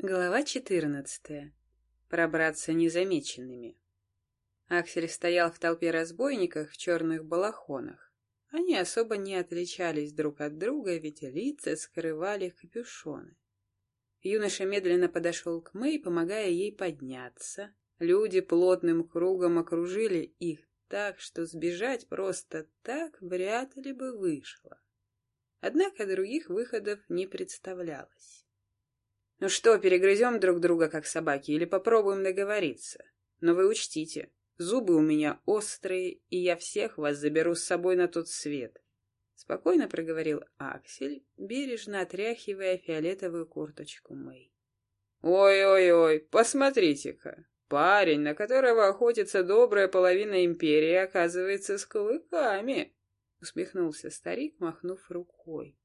Глава 14. Пробраться незамеченными. Аксель стоял в толпе разбойников в черных балахонах. Они особо не отличались друг от друга, ведь лица скрывали капюшоны. Юноша медленно подошел к Мэй, помогая ей подняться. Люди плотным кругом окружили их так, что сбежать просто так вряд ли бы вышло. Однако других выходов не представлялось. Ну что, перегрызем друг друга, как собаки, или попробуем договориться? Но вы учтите, зубы у меня острые, и я всех вас заберу с собой на тот свет. Спокойно проговорил Аксель, бережно отряхивая фиолетовую курточку Мэй. «Ой-ой-ой, посмотрите-ка! Парень, на которого охотится добрая половина империи, оказывается с клыками!» Усмехнулся старик, махнув рукой.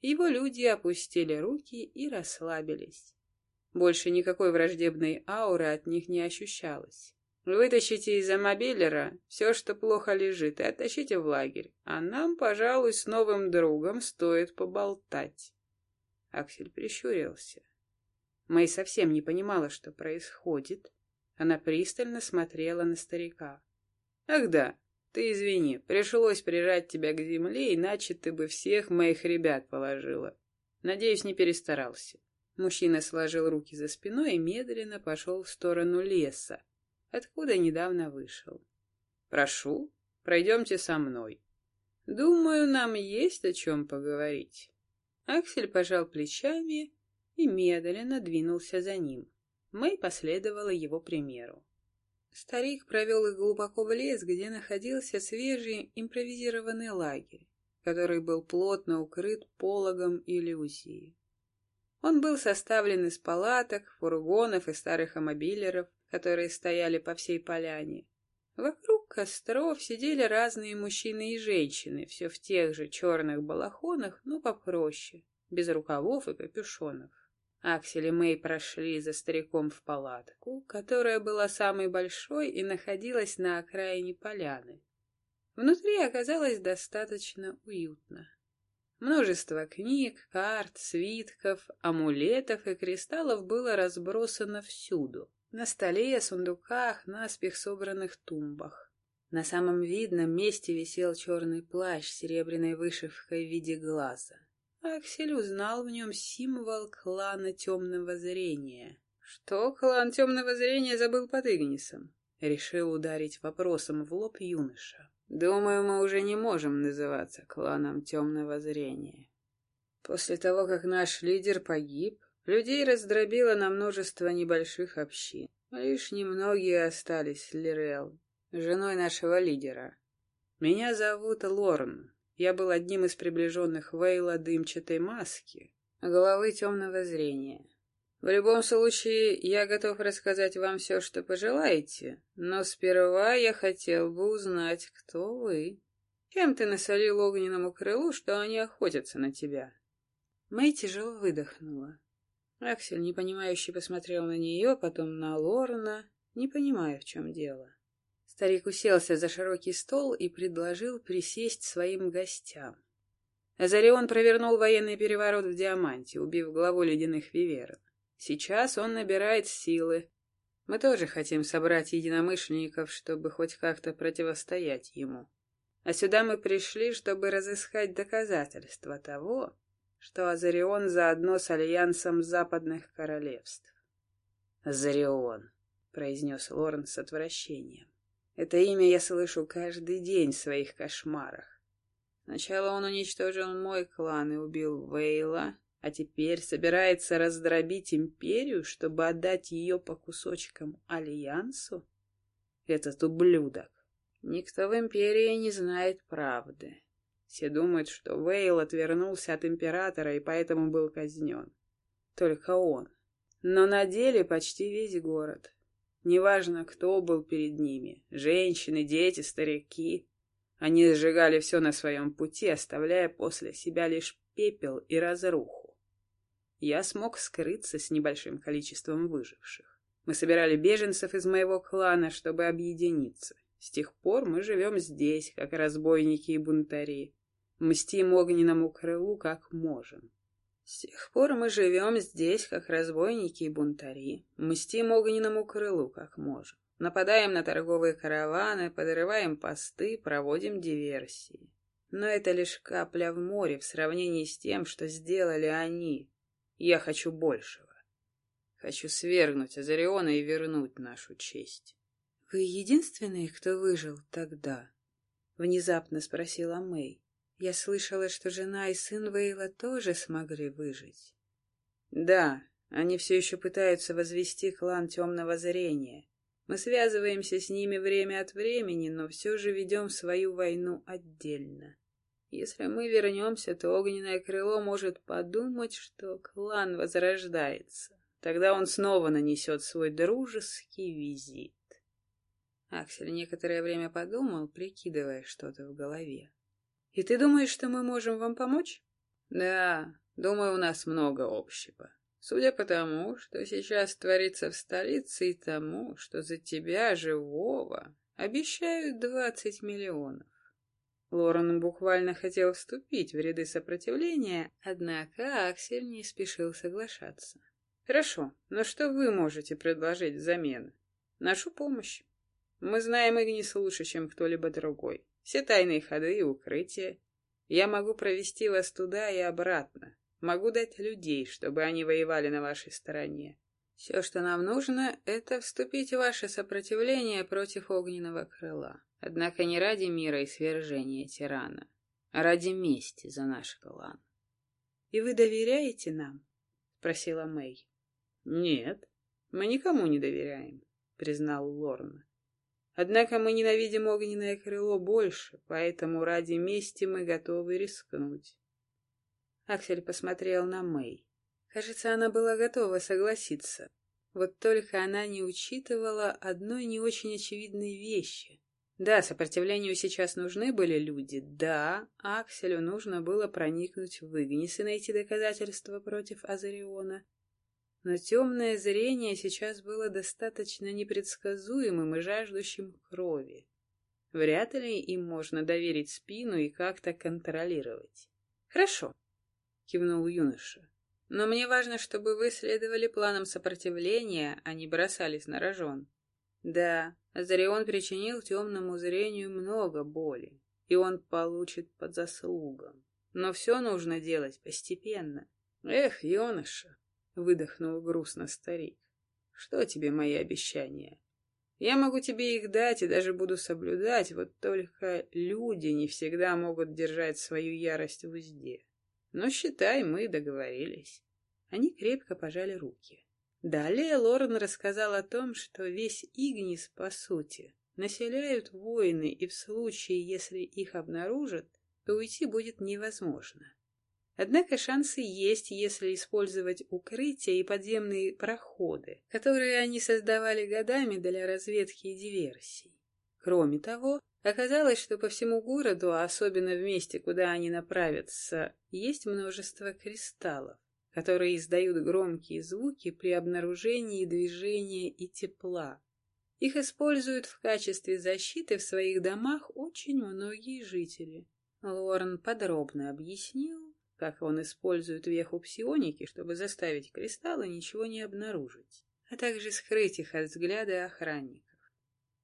Его люди опустили руки и расслабились. Больше никакой враждебной ауры от них не ощущалось. Вытащите из-за мобилера все, что плохо лежит, и оттащите в лагерь. А нам, пожалуй, с новым другом стоит поболтать. Аксель прищурился. Мэй совсем не понимала, что происходит. Она пристально смотрела на старика. Ах да, ты извини, пришлось прижать тебя к земле, иначе ты бы всех моих ребят положила. Надеюсь, не перестарался. Мужчина сложил руки за спиной и медленно пошел в сторону леса, откуда недавно вышел. Прошу, пройдемте со мной. Думаю, нам есть о чем поговорить. Аксель пожал плечами и медленно двинулся за ним. Мэй последовала его примеру. Старик провел их глубоко в лес, где находился свежий импровизированный лагерь, который был плотно укрыт пологом иллюзии. Он был составлен из палаток, фургонов и старых амобилеров, которые стояли по всей поляне. Вокруг костров сидели разные мужчины и женщины, все в тех же черных балахонах, но попроще, без рукавов и капюшонов. Аксель и Мэй прошли за стариком в палатку, которая была самой большой и находилась на окраине поляны. Внутри оказалось достаточно уютно. Множество книг, карт, свитков, амулетов и кристаллов было разбросано всюду. На столе, сундуках, наспех собранных тумбах. На самом видном месте висел черный плащ с серебряной вышивкой в виде глаза. Аксель узнал в нем символ клана темного зрения. Что клан темного зрения забыл под Игнисом? Решил ударить вопросом в лоб юноша. Думаю, мы уже не можем называться кланом темного зрения. После того, как наш лидер погиб, людей раздробило на множество небольших общин. Лишь немногие остались Лирел, женой нашего лидера. Меня зовут Лорн, я был одним из приближенных Вейла дымчатой маски, головы темного зрения. В любом случае, я готов рассказать вам все, что пожелаете, но сперва я хотел бы узнать, кто вы. Чем ты насолил огненному крылу, что они охотятся на тебя?» Мэй тяжело выдохнула. Аксель, непонимающе, посмотрел на нее, потом на Лорна, не понимая, в чем дело. Старик уселся за широкий стол и предложил присесть своим гостям. Азарион провернул военный переворот в Диаманте, убив главу ледяных виверн. Сейчас он набирает силы. Мы тоже хотим собрать единомышленников, чтобы хоть как-то противостоять ему. А сюда мы пришли, чтобы разыскать доказательства того, что Азарион заодно с альянсом западных королевств. «Азарион», — произнес Лорн с отвращением. Это имя я слышу каждый день в своих кошмарах. Сначала он уничтожил мой клан и убил Вейла, а теперь собирается раздробить империю, чтобы отдать ее по кусочкам Альянсу? Этот ублюдок. Никто в империи не знает правды. Все думают, что Вейл отвернулся от императора и поэтому был казнен. Только он. Но на деле почти весь город. Неважно, кто был перед ними — женщины, дети, старики. Они сжигали все на своем пути, оставляя после себя лишь пепел и разруху. Я смог скрыться с небольшим количеством выживших. Мы собирали беженцев из моего клана, чтобы объединиться. С тех пор мы живем здесь, как разбойники и бунтари. Мстим огненному крылу, как можем. С тех пор мы живем здесь, как разбойники и бунтари. Мстим огненному крылу, как можем. Нападаем на торговые караваны, подрываем посты, проводим диверсии. Но это лишь капля в море в сравнении с тем, что сделали они. Я хочу большего. Хочу свергнуть Азариона и вернуть нашу честь. — Вы единственный, кто выжил тогда? — внезапно спросила Мэй. Я слышала, что жена и сын Вейла тоже смогли выжить. — Да, они все еще пытаются возвести клан Темного Зрения. Мы связываемся с ними время от времени, но все же ведем свою войну отдельно. Если мы вернемся, то огненное крыло может подумать, что клан возрождается. Тогда он снова нанесет свой дружеский визит. Аксель некоторое время подумал, прикидывая что-то в голове. — И ты думаешь, что мы можем вам помочь? — Да, думаю, у нас много общего. Судя по тому, что сейчас творится в столице, и тому, что за тебя, живого, обещают двадцать миллионов. Лорен буквально хотел вступить в ряды сопротивления, однако Аксель не спешил соглашаться. «Хорошо, но что вы можете предложить взамен?» «Нашу помощь. Мы знаем Игнис лучше, чем кто-либо другой. Все тайные ходы и укрытия. Я могу провести вас туда и обратно. Могу дать людей, чтобы они воевали на вашей стороне. Все, что нам нужно, это вступить в ваше сопротивление против огненного крыла. Однако не ради мира и свержения тирана, а ради мести за наш клан. — И вы доверяете нам? — спросила Мэй. — Нет, мы никому не доверяем, — признал Лорна. Однако мы ненавидим огненное крыло больше, поэтому ради мести мы готовы рискнуть. Аксель посмотрел на Мэй. Кажется, она была готова согласиться. Вот только она не учитывала одной не очень очевидной вещи. Да, сопротивлению сейчас нужны были люди. Да, Акселю нужно было проникнуть в Игнис и найти доказательства против Азариона. Но темное зрение сейчас было достаточно непредсказуемым и жаждущим крови. Вряд ли им можно доверить спину и как-то контролировать. Хорошо, кивнул юноша. Но мне важно, чтобы вы следовали планам сопротивления, а не бросались на рожон. Да, Азарион причинил темному зрению много боли, и он получит под заслугам. Но все нужно делать постепенно. Эх, юноша, выдохнул грустно старик. Что тебе мои обещания? Я могу тебе их дать и даже буду соблюдать, вот только люди не всегда могут держать свою ярость в узде. Но, считай, мы договорились. Они крепко пожали руки. Далее Лорен рассказал о том, что весь Игнис, по сути, населяют воины, и в случае, если их обнаружат, то уйти будет невозможно. Однако шансы есть, если использовать укрытия и подземные проходы, которые они создавали годами для разведки и диверсий. Кроме того, Оказалось, что по всему городу, а особенно в месте, куда они направятся, есть множество кристаллов, которые издают громкие звуки при обнаружении движения и тепла. Их используют в качестве защиты в своих домах очень многие жители. Лорен подробно объяснил, как он использует веху псионики, чтобы заставить кристаллы ничего не обнаружить, а также скрыть их от взгляда охранника.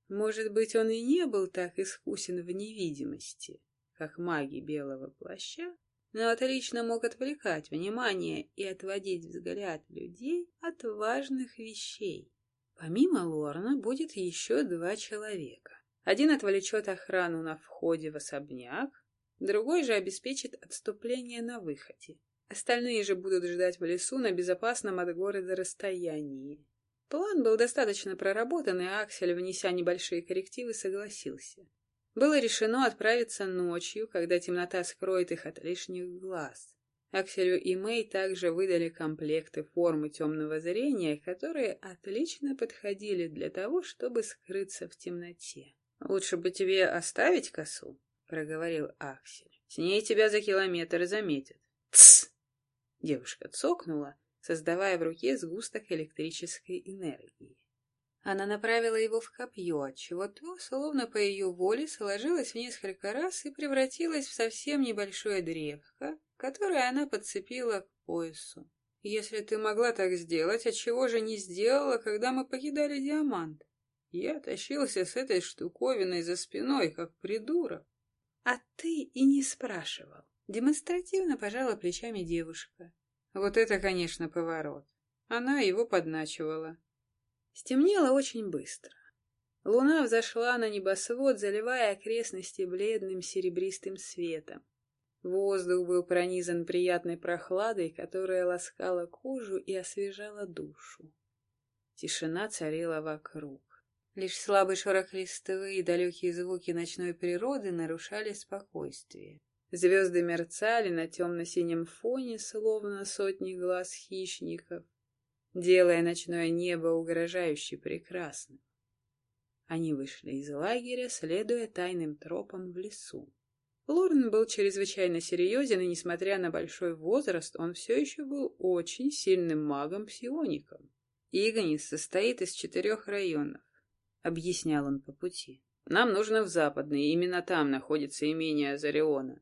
Может быть, он и не был так искусен в невидимости, как маги белого плаща, но отлично мог отвлекать внимание и отводить взгляд людей от важных вещей. Помимо Лорна будет еще два человека. Один отвлечет охрану на входе в особняк, другой же обеспечит отступление на выходе. Остальные же будут ждать в лесу на безопасном от города расстоянии. План был достаточно проработан, и Аксель, внеся небольшие коррективы, согласился. Было решено отправиться ночью, когда темнота скроет их от лишних глаз. Акселю и Мэй также выдали комплекты формы темного зрения, которые отлично подходили для того, чтобы скрыться в темноте. «Лучше бы тебе оставить косу», — проговорил Аксель. «С ней тебя за километр заметят». «Тсс!» Девушка цокнула, создавая в руке сгусток электрической энергии. Она направила его в копье, отчего то, словно по ее воле, сложилось в несколько раз и превратилось в совсем небольшое древко, которое она подцепила к поясу. Если ты могла так сделать, отчего же не сделала, когда мы покидали Диамант? Я тащился с этой штуковиной за спиной, как придурок. А ты и не спрашивал. Демонстративно пожала плечами девушка. Вот это, конечно, поворот. Она его подначивала. Стемнело очень быстро. Луна взошла на небосвод, заливая окрестности бледным серебристым светом. Воздух был пронизан приятной прохладой, которая ласкала кожу и освежала душу. Тишина царила вокруг. Лишь слабый шорох листвы и далекие звуки ночной природы нарушали спокойствие. Звезды мерцали на темно-синем фоне, словно сотни глаз хищников, делая ночное небо угрожающе прекрасным. Они вышли из лагеря, следуя тайным тропам в лесу. Лорен был чрезвычайно серьезен, и, несмотря на большой возраст, он все еще был очень сильным магом-псиоником. Игонис состоит из четырех районов, — объяснял он по пути. Нам нужно в западный, именно там находится имение Азариона.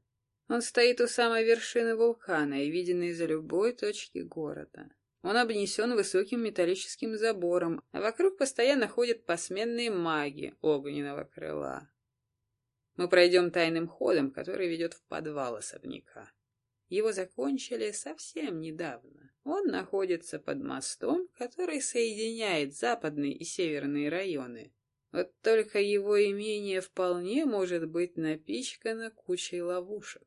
Он стоит у самой вершины вулкана и виден из любой точки города. Он обнесен высоким металлическим забором, а вокруг постоянно ходят посменные маги огненного крыла. Мы пройдем тайным ходом, который ведет в подвал особняка. Его закончили совсем недавно. Он находится под мостом, который соединяет западные и северные районы. Вот только его имение вполне может быть напичкано кучей ловушек.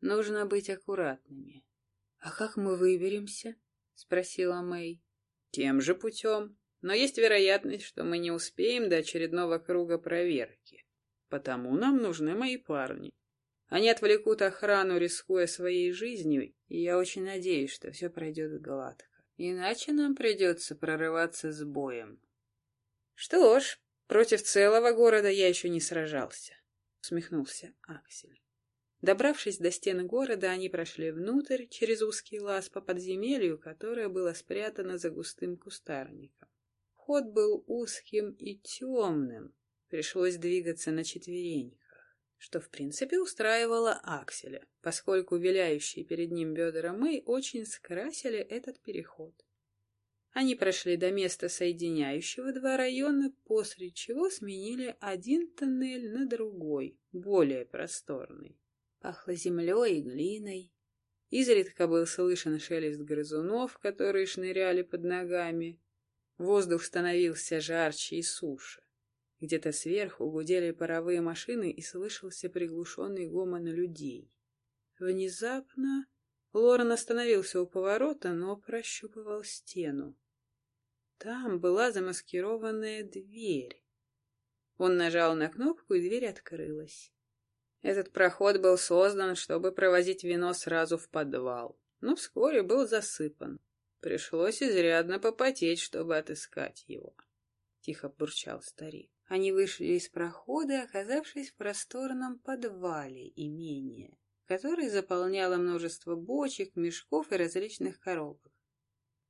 Нужно быть аккуратными. — А как мы выберемся? — спросила Мэй. — Тем же путем. Но есть вероятность, что мы не успеем до очередного круга проверки. Потому нам нужны мои парни. Они отвлекут охрану, рискуя своей жизнью, и я очень надеюсь, что все пройдет гладко. Иначе нам придется прорываться с боем. Что ж, против целого города я еще не сражался, усмехнулся Аксель. Добравшись до стен города, они прошли внутрь, через узкий лаз по подземелью, которое было спрятано за густым кустарником. Ход был узким и темным, Пришлось двигаться на четвереньках, что в принципе устраивало Акселя, поскольку виляющие перед ним бедра Мэй очень скрасили этот переход. Они прошли до места, соединяющего два района, после чего сменили один тоннель на другой, более просторный. Пахло землей и глиной. Изредка был слышен шелест грызунов, которые шныряли под ногами. Воздух становился жарче и суше. Где-то сверху гудели паровые машины и слышался приглушенный гомон людей. Внезапно Лорен остановился у поворота, но прощупывал стену. Там была замаскированная дверь. Он нажал на кнопку, и дверь открылась. Этот проход был создан, чтобы провозить вино сразу в подвал, но вскоре был засыпан. Пришлось изрядно попотеть, чтобы отыскать его. Тихо бурчал старик. Они вышли из прохода, оказавшись в просторном подвале имения, который заполняло множество бочек, мешков и различных коробок.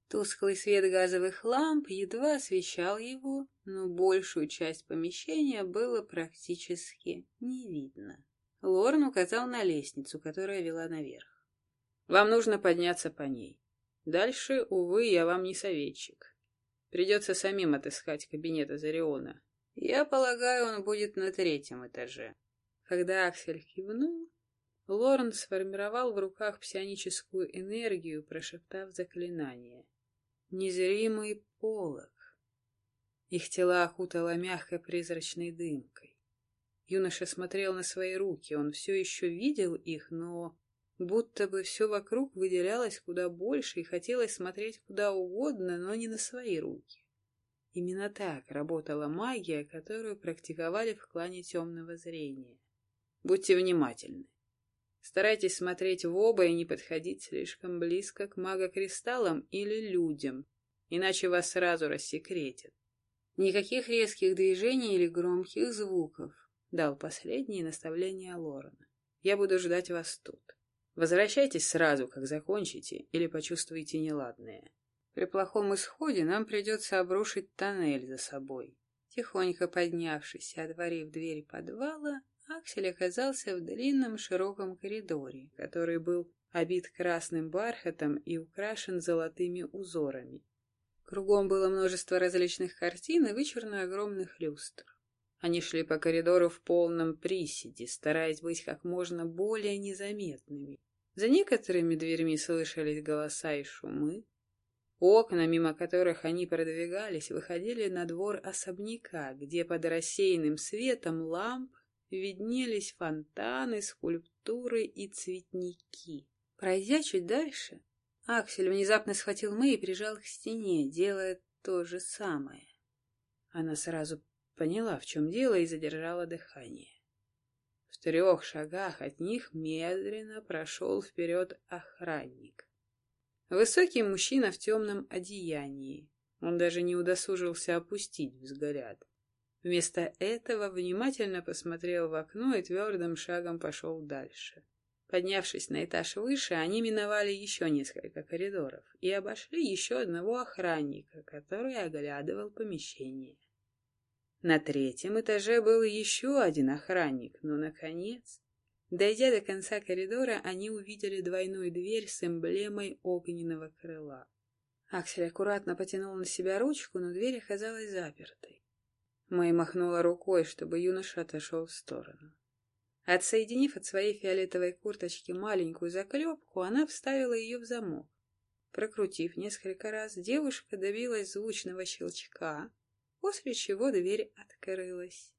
Тусклый свет газовых ламп едва освещал его, но большую часть помещения было практически не видно. Лорн указал на лестницу, которая вела наверх. «Вам нужно подняться по ней. Дальше, увы, я вам не советчик. Придется самим отыскать кабинет Азариона. Я полагаю, он будет на третьем этаже. Когда Аксель кивнул, Лорен сформировал в руках псионическую энергию, прошептав заклинание. Незримый полог. Их тела окутало мягкой призрачной дымкой. Юноша смотрел на свои руки, он все еще видел их, но будто бы все вокруг выделялось куда больше и хотелось смотреть куда угодно, но не на свои руки. Именно так работала магия, которую практиковали в клане темного зрения. Будьте внимательны. Старайтесь смотреть в оба и не подходить слишком близко к магокристаллам или людям, иначе вас сразу рассекретят. Никаких резких движений или громких звуков, дал последнее наставление Лорена. Я буду ждать вас тут. Возвращайтесь сразу, как закончите, или почувствуете неладное. При плохом исходе нам придется обрушить тоннель за собой. Тихонько поднявшись и отворив дверь подвала, Аксель оказался в длинном широком коридоре, который был обит красным бархатом и украшен золотыми узорами. Кругом было множество различных картин и вычурно огромных люстр. Они шли по коридору в полном приседе, стараясь быть как можно более незаметными. За некоторыми дверьми слышались голоса и шумы. Окна, мимо которых они продвигались, выходили на двор особняка, где под рассеянным светом ламп виднелись фонтаны, скульптуры и цветники. Пройдя чуть дальше, Аксель внезапно схватил Мэй и прижал к стене, делая то же самое. Она сразу поняла, в чем дело, и задержала дыхание. В трех шагах от них медленно прошел вперед охранник. Высокий мужчина в темном одеянии. Он даже не удосужился опустить взгляд. Вместо этого внимательно посмотрел в окно и твердым шагом пошел дальше. Поднявшись на этаж выше, они миновали еще несколько коридоров и обошли еще одного охранника, который оглядывал помещение. На третьем этаже был еще один охранник, но, наконец, дойдя до конца коридора, они увидели двойную дверь с эмблемой огненного крыла. Аксель аккуратно потянул на себя ручку, но дверь оказалась запертой. Мэй махнула рукой, чтобы юноша отошел в сторону. Отсоединив от своей фиолетовой курточки маленькую заклепку, она вставила ее в замок. Прокрутив несколько раз, девушка добилась звучного щелчка, после чего дверь открылась.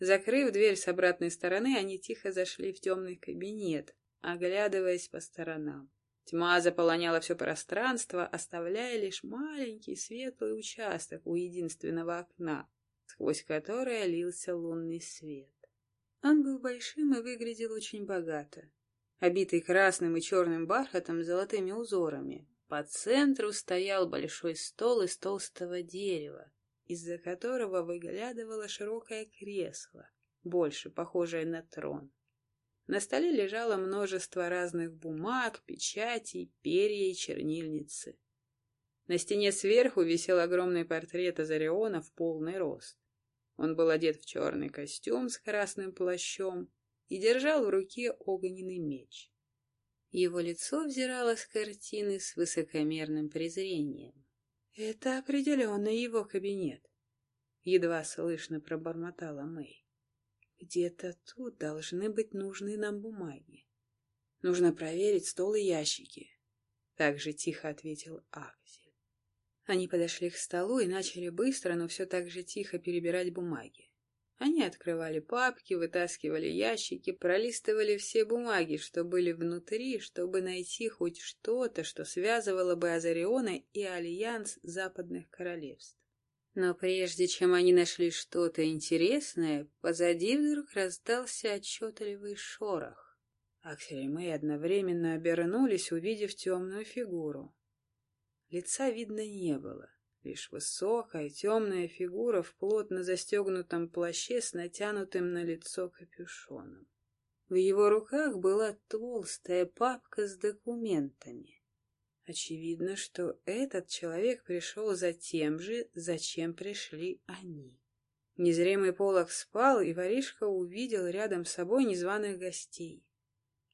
Закрыв дверь с обратной стороны, они тихо зашли в темный кабинет, оглядываясь по сторонам. Тьма заполоняла все пространство, оставляя лишь маленький светлый участок у единственного окна, сквозь которое лился лунный свет. Он был большим и выглядел очень богато. Обитый красным и черным бархатом с золотыми узорами. По центру стоял большой стол из толстого дерева, из-за которого выглядывало широкое кресло, больше похожее на трон. На столе лежало множество разных бумаг, печатей, перья и чернильницы. На стене сверху висел огромный портрет Азариона в полный рост. Он был одет в черный костюм с красным плащом и держал в руке огненный меч. Его лицо взирало с картины с высокомерным презрением. «Это определенно его кабинет», — едва слышно пробормотала Мэй. «Где-то тут должны быть нужные нам бумаги. Нужно проверить стол и ящики», — так же тихо ответил Аксель. Они подошли к столу и начали быстро, но все так же тихо перебирать бумаги. Они открывали папки, вытаскивали ящики, пролистывали все бумаги, что были внутри, чтобы найти хоть что-то, что связывало бы Азариона и Альянс Западных Королевств. Но прежде чем они нашли что-то интересное, позади вдруг раздался отчетливый шорох. Аксель и Мэй одновременно обернулись, увидев темную фигуру. Лица видно не было, лишь высокая темная фигура в плотно застегнутом плаще с натянутым на лицо капюшоном. В его руках была толстая папка с документами. Очевидно, что этот человек пришел за тем же, зачем пришли они. Незримый полог спал, и воришка увидел рядом с собой незваных гостей.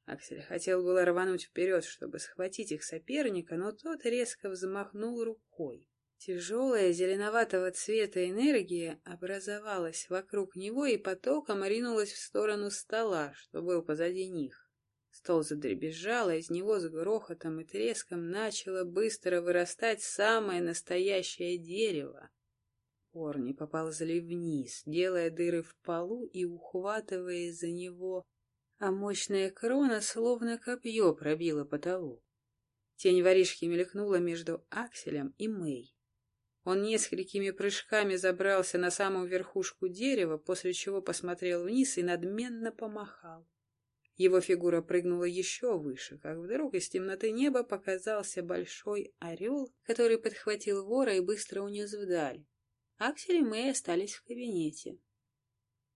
Аксель хотел было рвануть вперед, чтобы схватить их соперника, но тот резко взмахнул рукой. Тяжелая зеленоватого цвета энергия образовалась вокруг него и потоком ринулась в сторону стола, что был позади них. Стол задребезжал, а из него с грохотом и треском начало быстро вырастать самое настоящее дерево. Корни поползли вниз, делая дыры в полу и ухватывая за него а мощная крона словно копье пробила потолок. Тень воришки мелькнула между Акселем и Мэй. Он несколькими прыжками забрался на самую верхушку дерева, после чего посмотрел вниз и надменно помахал. Его фигура прыгнула еще выше, как вдруг из темноты неба показался большой орел, который подхватил вора и быстро унес вдаль. Аксель и Мэй остались в кабинете.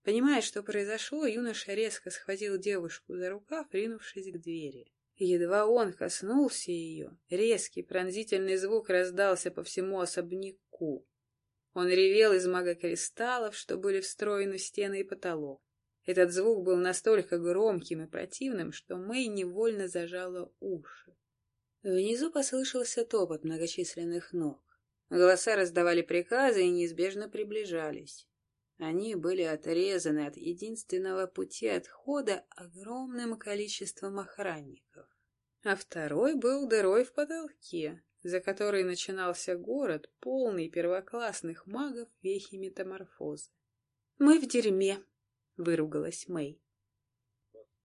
Понимая, что произошло, юноша резко схватил девушку за рукав, ринувшись к двери. Едва он коснулся ее, резкий пронзительный звук раздался по всему особняку. Он ревел из магокристаллов, что были встроены в стены и потолок. Этот звук был настолько громким и противным, что Мэй невольно зажала уши. Внизу послышался топот многочисленных ног. Голоса раздавали приказы и неизбежно приближались. Они были отрезаны от единственного пути отхода огромным количеством охранников. А второй был дырой в потолке, за которой начинался город, полный первоклассных магов вехи метаморфозы. «Мы в дерьме», — выругалась Мэй.